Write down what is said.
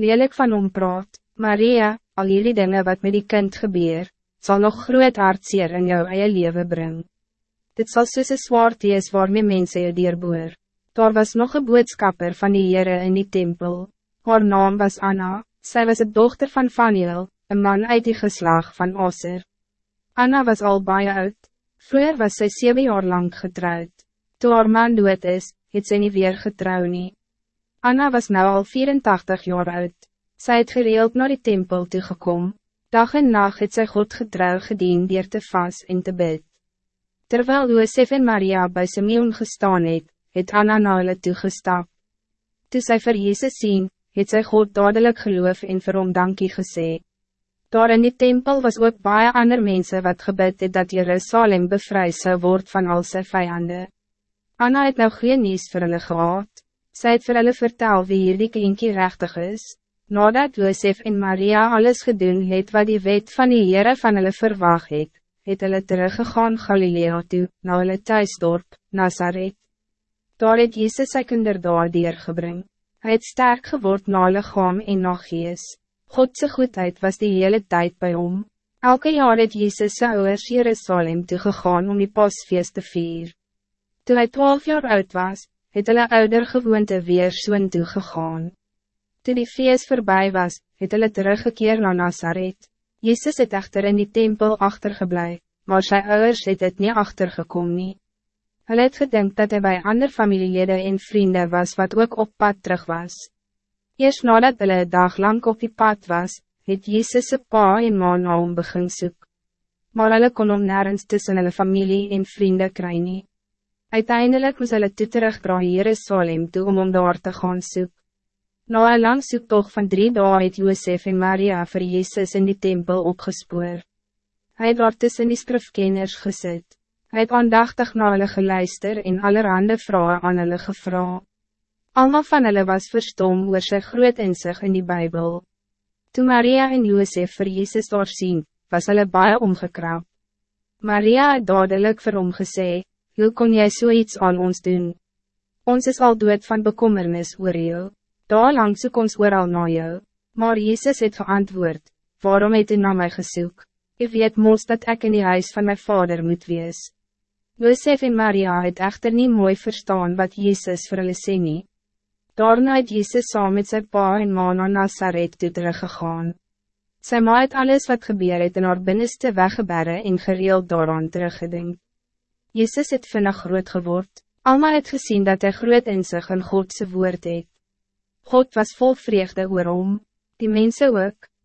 lelijk van hom praat, Maria, al jullie dingen wat met die kind gebeur, zal nog groot hartseer in jou eie leven brengen. Dit zal soos een zwaard is waarmee mense jou dierboer. Daar was nog een boodskapper van die Heere in die tempel. Haar naam was Anna, zij was de dochter van Faniel, een man uit die geslag van Osser. Anna was al baie oud, vroeger was zij zeven jaar lang getrouwd. Toen haar man dood is, het sy nie weer getrouw nie. Anna was nou al 84 jaar oud. Zij het gereeld naar die tempel toegekom. Dag en nacht het sy God getrouw gedien dier te vas en te bid. Terwijl Josef en Maria bij Simeon gestaan het, het Anna na hulle toegestap. Toe sy vir Jezus sien, het sy God dadelijk geloof en vir hom dankie gesê. Daar in die tempel was ook baie ander mense wat gebid het dat Jerusalem bevry zou word van al sy vijanden. Anna het nou geen nieuws vir hulle gehad. Sy het vir hulle vertel wie hier die kindje rechtig is. Nadat Josef en Maria alles gedoen het wat die wet van die Heere van hulle verwacht het, het hulle teruggegaan Galilea toe, na hulle thuisdorp, Nazareth. Daar het Jezus sy kinder daar deurgebring. Hy het sterk geword na lichaam en na gees. Godse goedheid was die hele tijd bij hom. Elke jaar het Jezus sy ouders Jerusalem toegegaan om die pasfeest te vier. Toen hij twaalf jaar oud was, het hulle ouder gewoonte weer soon toegegaan. Toen die feest voorbij was, het hulle teruggekeer na Nazareth. Jezus het echter in die tempel achtergeblij, maar sy ouders het het nie achtergekom nie. Hulle het gedink dat hij bij ander familielede en vrienden was wat ook op pad terug was. Eerst nadat hulle dag lang op die pad was, het Jezus sy pa en ma na hom begin soek. Maar hulle kon hom nergens tussen hulle familie en vrienden nie. Uiteindelijk moes hulle toe terug na Jerusalem toe om om daar te gaan soek. Na een lang zoektocht van drie dagen het Josef en Maria voor Jezus in die tempel opgespoor. Hij het daar tussen die skrifkenners gezet. Hij het aandachtig na hulle geluister en allerhande vrouwen aan hulle gevra. Alma van hulle was verstom oor sy groot inzicht in die Bijbel. Toen Maria en Josef voor Jezus daar sien, was hulle baie omgekrap. Maria het dadelijk vir hom gesê, hoe kon jy zoiets so aan ons doen? Ons is al dood van bekommernis oor jou. Daar lang soek ons ooral na jou, maar Jezus het geantwoord, waarom het u na mij gesoek? Ik weet mos dat ik in die huis van mijn vader moet wees. Josef en Maria het echter niet mooi verstaan wat Jezus vir hulle sê nie. Daarna het Jezus saam met sy pa en ma na Nazareth toe teruggegaan. Sy ma het alles wat gebeur het in haar binnenste weggebere en gereeld daaraan teruggedink. Jezus het vinnig groot geword, Alma het gezien dat hij groot in zich een Godse woord het. God was vol vreugde oor hom, die mensen ook.